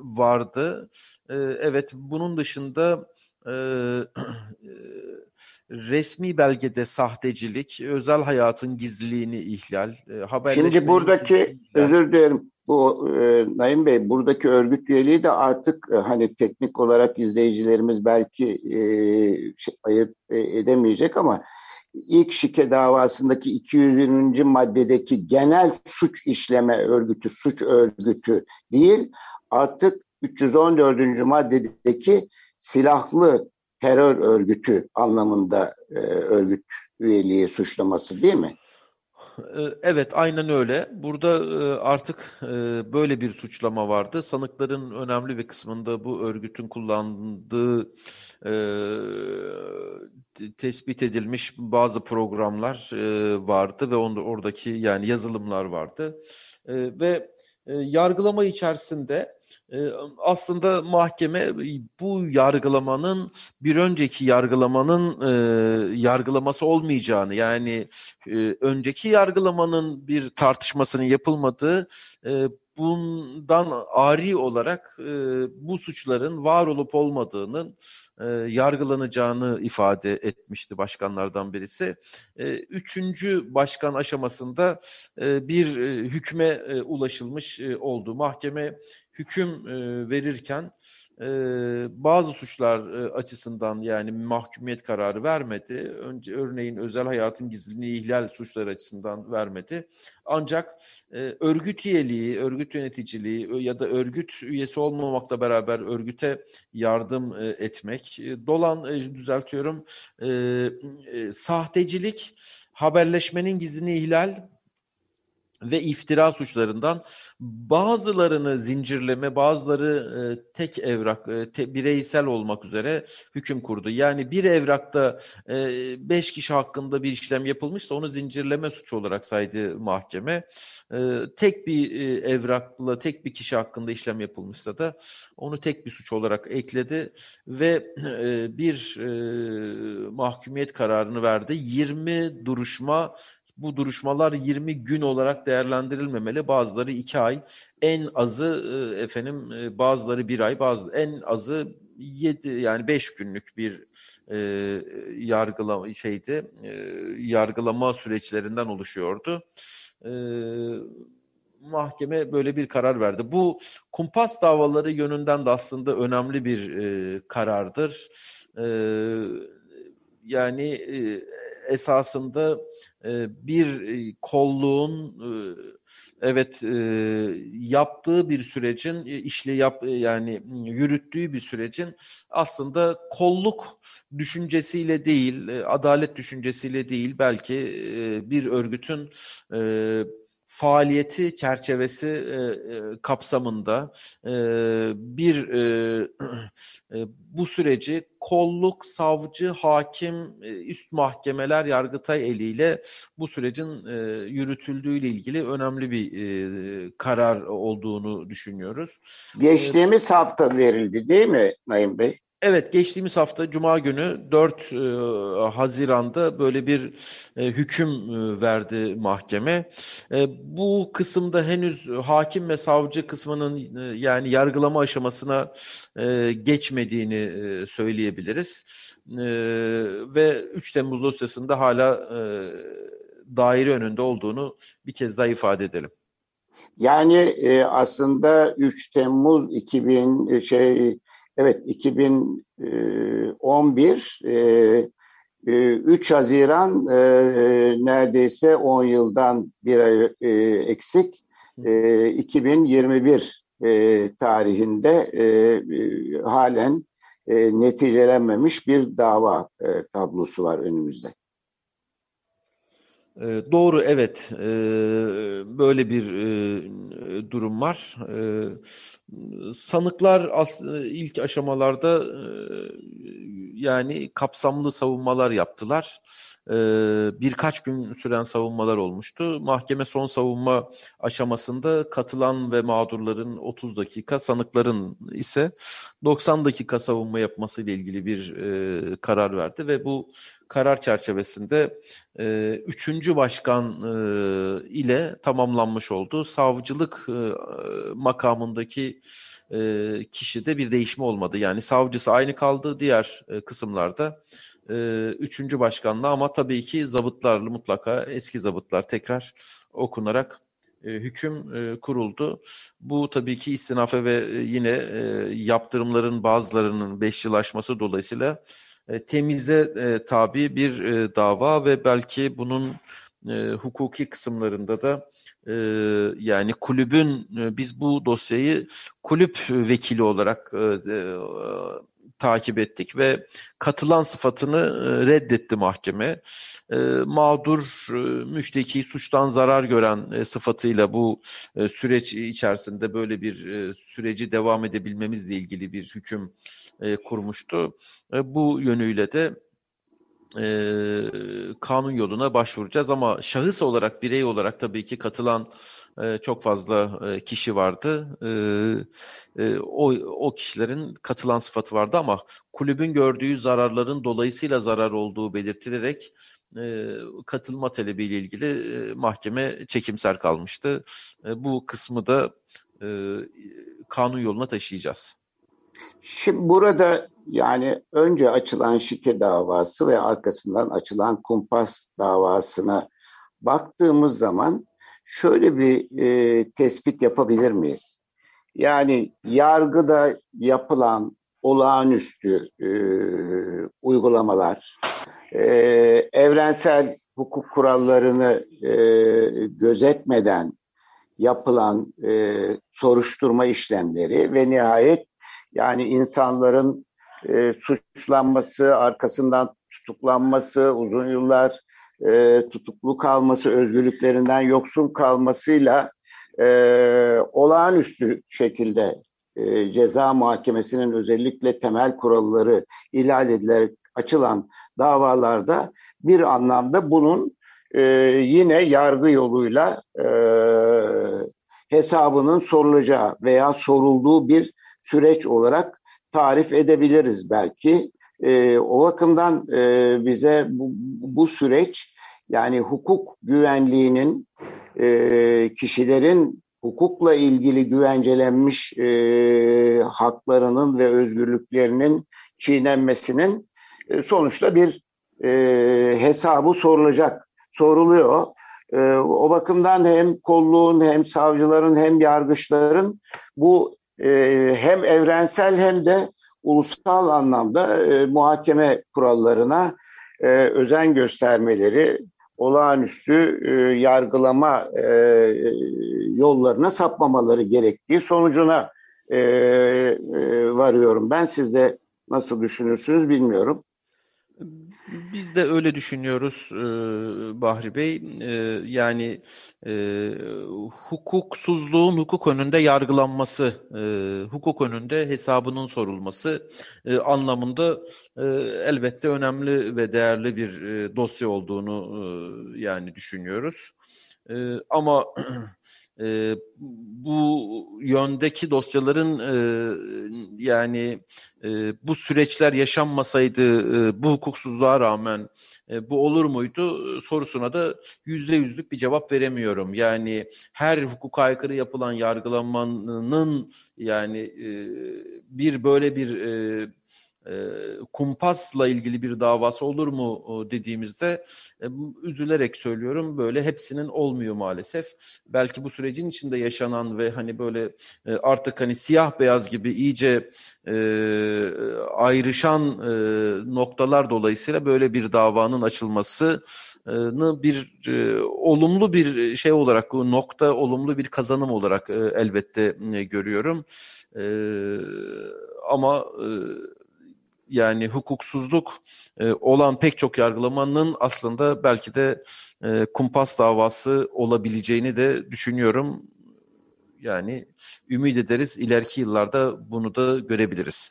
vardı. E, evet bunun dışında e, resmi belgede sahtecilik, özel hayatın gizliliğini ihlal, e, Şimdi buradaki ihlal. özür dilerim bu e, Naim Bey buradaki örgüt üyeliği de artık e, hani teknik olarak izleyicilerimiz belki e, şey, ayırt e, edemeyecek ama ilk şike davasındaki 220. maddedeki genel suç işleme örgütü, suç örgütü değil artık 314. maddedeki silahlı terör örgütü anlamında e, örgüt üyeliği suçlaması değil mi? Evet aynen öyle. Burada artık böyle bir suçlama vardı. Sanıkların önemli bir kısmında bu örgütün kullandığı tespit edilmiş bazı programlar vardı ve oradaki yani yazılımlar vardı. Ve yargılama içerisinde aslında mahkeme bu yargılamanın bir önceki yargılamanın e, yargılaması olmayacağını yani e, önceki yargılamanın bir tartışmasının yapılmadığı e, bundan ari olarak e, bu suçların var olup olmadığının e, yargılanacağını ifade etmişti başkanlardan birisi. E, üçüncü başkan aşamasında e, bir e, hükme e, ulaşılmış e, oldu. Mahkeme hüküm e, verirken e, bazı suçlar e, açısından yani mahkumiyet kararı vermedi. Önce örneğin özel hayatın gizliliğini ihlal suçları açısından vermedi. Ancak e, örgüt üyeliği, örgüt yöneticiliği ya da örgüt üyesi olmamakla beraber örgüte yardım e, etmek, e, dolan e, düzeltiyorum, e, e, sahtecilik, haberleşmenin gizliliğini ihlal ve iftira suçlarından bazılarını zincirleme, bazıları e, tek evrak, e, te, bireysel olmak üzere hüküm kurdu. Yani bir evrakta e, beş kişi hakkında bir işlem yapılmışsa onu zincirleme suçu olarak saydı mahkeme. E, tek bir e, evrakla tek bir kişi hakkında işlem yapılmışsa da onu tek bir suç olarak ekledi ve e, bir e, mahkumiyet kararını verdi. 20 duruşma bu duruşmalar 20 gün olarak değerlendirilmemeli. Bazıları 2 ay, en azı e, efendim e, bazıları 1 ay, bazı en azı 7 yani 5 günlük bir e, yargılama şeydi. E, yargılama süreçlerinden oluşuyordu. E, mahkeme böyle bir karar verdi. Bu kumpas davaları yönünden de aslında önemli bir e, karardır. E, yani e, esasında bir e, kolluğun e, evet e, yaptığı bir sürecin işle yap yani yürüttüğü bir sürecin aslında kolluk düşüncesiyle değil, adalet düşüncesiyle değil belki bir örgütün faaliyeti çerçevesi e, e, kapsamında e, bir e, e, bu süreci kolluk, savcı, hakim, e, üst mahkemeler, yargıtay eliyle bu sürecin e, yürütüldüğü ile ilgili önemli bir e, karar olduğunu düşünüyoruz. Geçtiğimiz e, hafta verildi değil mi Naim Bey? Evet, geçtiğimiz hafta Cuma günü 4 e, Haziran'da böyle bir e, hüküm e, verdi mahkeme. E, bu kısımda henüz hakim ve savcı kısmının e, yani yargılama aşamasına e, geçmediğini e, söyleyebiliriz. E, ve 3 Temmuz dosyasında hala e, daire önünde olduğunu bir kez daha ifade edelim. Yani e, aslında 3 Temmuz 2000 e, şey Evet 2011 e, 3 e, Haziran e, neredeyse 10 yıldan bir ay e, eksik 2021 tarihinde halen neticelenmemiş bir dava tablosu var önümüzde. Doğru evet böyle bir durum var. Sanıklar ilk aşamalarda yani kapsamlı savunmalar yaptılar. Birkaç gün süren savunmalar olmuştu. Mahkeme son savunma aşamasında katılan ve mağdurların 30 dakika, sanıkların ise 90 dakika savunma yapması ile ilgili bir karar verdi ve bu karar çerçevesinde e, üçüncü başkan e, ile tamamlanmış oldu. Savcılık e, makamındaki e, kişide bir değişme olmadı. Yani savcısı aynı kaldı diğer e, kısımlarda e, üçüncü başkanla ama tabii ki zabıtlarla mutlaka eski zabıtlar tekrar okunarak e, hüküm e, kuruldu. Bu tabii ki istinafe ve e, yine yaptırımların bazılarının beş yıl aşması dolayısıyla temize e, tabi bir e, dava ve belki bunun e, hukuki kısımlarında da e, yani kulübün e, biz bu dosyayı kulüp vekili olarak e, e, takip ettik ve katılan sıfatını e, reddetti mahkeme. E, mağdur, e, müşteki, suçtan zarar gören sıfatıyla bu süreç içerisinde böyle bir süreci devam edebilmemizle ilgili bir hüküm kurmuştu. Bu yönüyle de e, kanun yoluna başvuracağız ama şahıs olarak, birey olarak tabii ki katılan e, çok fazla e, kişi vardı. E, e, o, o kişilerin katılan sıfatı vardı ama kulübün gördüğü zararların dolayısıyla zarar olduğu belirtilerek e, katılma talebiyle ilgili e, mahkeme çekimser kalmıştı. E, bu kısmı da e, kanun yoluna taşıyacağız. Şimdi burada yani önce açılan şike davası ve arkasından açılan kumpas davasına baktığımız zaman şöyle bir e, tespit yapabilir miyiz? Yani yargıda yapılan olağanüstü e, uygulamalar, e, evrensel hukuk kurallarını e, gözetmeden yapılan e, soruşturma işlemleri ve nihayet yani insanların e, suçlanması, arkasından tutuklanması, uzun yıllar e, tutuklu kalması, özgürlüklerinden yoksun kalmasıyla e, olağanüstü şekilde e, ceza muhakemesinin özellikle temel kuralları ihlal edilerek açılan davalarda bir anlamda bunun e, yine yargı yoluyla e, hesabının sorulacağı veya sorulduğu bir süreç olarak tarif edebiliriz belki. E, o bakımdan e, bize bu, bu süreç yani hukuk güvenliğinin e, kişilerin hukukla ilgili güvencelenmiş e, haklarının ve özgürlüklerinin çiğnenmesinin e, sonuçta bir e, hesabı sorulacak, soruluyor. E, o bakımdan hem kolluğun hem savcıların hem yargıçların bu e, hem evrensel hem de ulusal anlamda e, muhakeme kurallarına e, özen göstermeleri, olağanüstü e, yargılama e, yollarına sapmamaları gerektiği sonucuna e, e, varıyorum. Ben siz de nasıl düşünürsünüz bilmiyorum. Biz de öyle düşünüyoruz e, Bahri Bey. E, yani e, hukuksuzluğun hukuk önünde yargılanması, hukuk önünde hesabının sorulması anlamında elbette önemli ve değerli bir dosya olduğunu yani düşünüyoruz. Ama e, bu yöndeki dosyaların e, yani e, bu süreçler yaşanmasaydı e, bu hukuksuzluğa rağmen e, bu olur muydu sorusuna da yüzde yüzlük bir cevap veremiyorum. Yani her hukuka aykırı yapılan yargılanmanın yani e, bir böyle bir e, e, kumpasla ilgili bir davası olur mu dediğimizde e, üzülerek söylüyorum böyle hepsinin olmuyor maalesef. Belki bu sürecin içinde yaşanan ve hani böyle e, artık hani siyah beyaz gibi iyice e, ayrışan e, noktalar dolayısıyla böyle bir davanın açılması bir e, olumlu bir şey olarak nokta olumlu bir kazanım olarak e, elbette e, görüyorum. E, ama e, yani hukuksuzluk e, olan pek çok yargılamanın aslında belki de e, kumpas davası olabileceğini de düşünüyorum. Yani ümit ederiz ileriki yıllarda bunu da görebiliriz.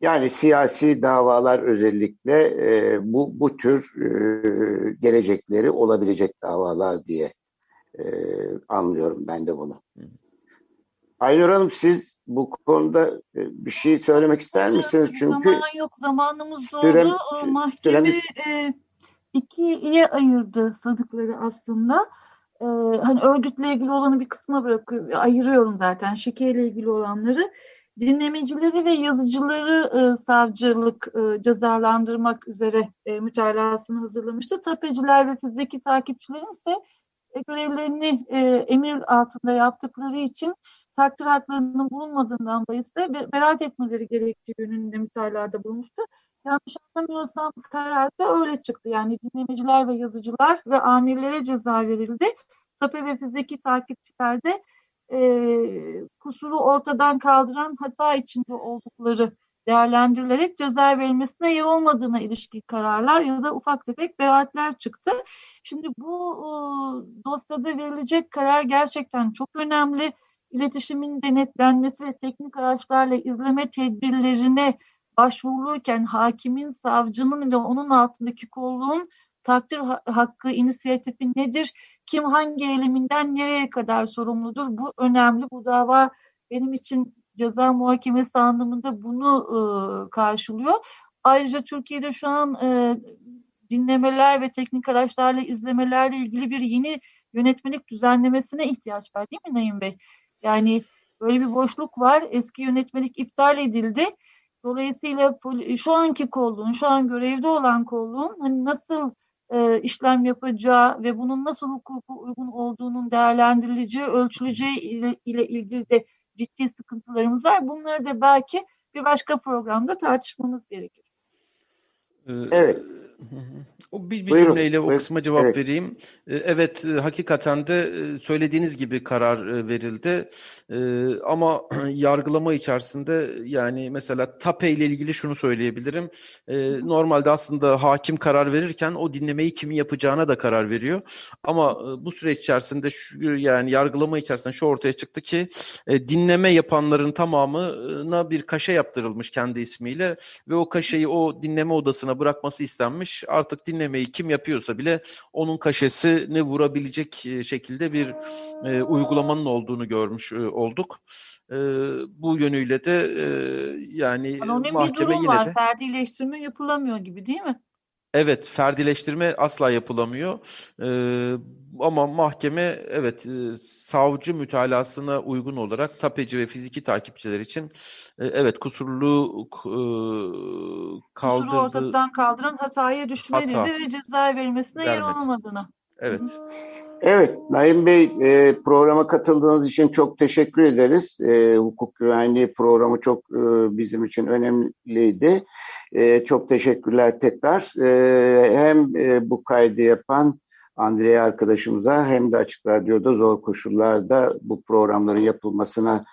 Yani siyasi davalar özellikle e, bu bu tür e, gelecekleri olabilecek davalar diye e, anlıyorum ben de bunu. Hı. Aynur Hanım siz bu konuda e, bir şey söylemek ister misiniz? Çünkü zaman yok zamanımız doldu. Sürem, Mahkeme süremiz... e, ikiye ayırdı sanıkları aslında. E, hani örgütle ilgili olanı bir kısma bırakıyor. Ayırıyorum zaten şikeyle ilgili olanları. Dinlemecileri ve yazıcıları e, savcılık e, cezalandırmak üzere e, mütalasını hazırlamıştı. Tapeciler ve fiziki takipçilerin ise e, görevlerini e, emir altında yaptıkları için takdir haklarının bulunmadığından dolayısıyla beraat etmeleri gerektiği yönünde mütalalada bulunmuştu. Yanlış anlamıyorsam kararda öyle çıktı. Yani dinlemeciler ve yazıcılar ve amirlere ceza verildi. Tape ve fiziki takipçilerde e, kusuru ortadan kaldıran hata içinde oldukları değerlendirilerek ceza verilmesine yer olmadığına ilişkin kararlar ya da ufak tefek beraatler çıktı. Şimdi bu e, dosyada verilecek karar gerçekten çok önemli iletişimin denetlenmesi ve teknik araçlarla izleme tedbirlerine başvurulurken hakimin, savcının ve onun altındaki kolluğun takdir hakkı, inisiyatifi nedir? Kim hangi eyleminden nereye kadar sorumludur? Bu önemli. Bu dava benim için ceza muhakemesi anlamında bunu e, karşılıyor. Ayrıca Türkiye'de şu an e, dinlemeler ve teknik araçlarla izlemelerle ilgili bir yeni yönetmelik düzenlemesine ihtiyaç var değil mi Naim Bey? Yani böyle bir boşluk var. Eski yönetmelik iptal edildi. Dolayısıyla şu anki kolluğun, şu an görevde olan kolluğun hani nasıl e, işlem yapacağı ve bunun nasıl hukuku uygun olduğunun değerlendirileceği, ölçüleceği ile, ile ilgili de ciddi sıkıntılarımız var. Bunları da belki bir başka programda tartışmamız gerekir. Ee, evet. O bir, bir buyurun, cümleyle buyurun. o kısma cevap evet. vereyim. Ee, evet, e, hakikaten de e, söylediğiniz gibi karar e, verildi. Ama yargılama içerisinde yani mesela TAPE ile ilgili şunu söyleyebilirim. Normalde aslında hakim karar verirken o dinlemeyi kimin yapacağına da karar veriyor. Ama bu süreç içerisinde şu, yani yargılama içerisinde şu ortaya çıktı ki dinleme yapanların tamamına bir kaşe yaptırılmış kendi ismiyle ve o kaşeyi o dinleme odasına bırakması istenmiş. Artık dinlemeyi kim yapıyorsa bile onun kaşesini vurabilecek e, şekilde bir e, uygulamanın olduğunu görmüş e, olduk. E, bu yönüyle de e, yani Anonim mahkeme bir durum yine var. de ferdileştirme yapılamıyor gibi değil mi? Evet, ferdileştirme asla yapılamıyor. Ee, ama mahkeme evet e, savcı mütalasına uygun olarak tapeci ve fiziki takipçiler için e, evet kusurlu e, kaldırdı. Kusuru ortadan kaldıran hataya düşme hata. dedi ve ceza verilmesine Vermedi. yer olmadığını. Evet. Hı-hı. Evet, Naim Bey e, programa katıldığınız için çok teşekkür ederiz. E, hukuk güvenliği programı çok e, bizim için önemliydi. E, çok teşekkürler tekrar. E, hem e, bu kaydı yapan Andrea arkadaşımıza hem de Açık Radyo'da zor koşullarda bu programların yapılmasına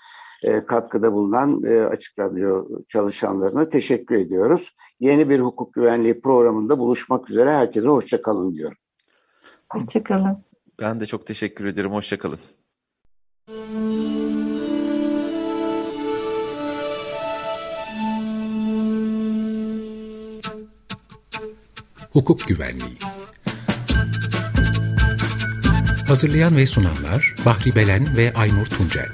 e, katkıda bulunan e, Açık Radyo çalışanlarına teşekkür ediyoruz. Yeni bir hukuk güvenliği programında buluşmak üzere. Herkese hoşçakalın diyorum. Hoşçakalın. Ben de çok teşekkür ederim. Hoşçakalın. Hukuk Güvenliği Hazırlayan ve sunanlar Bahri Belen ve Aynur Tuncel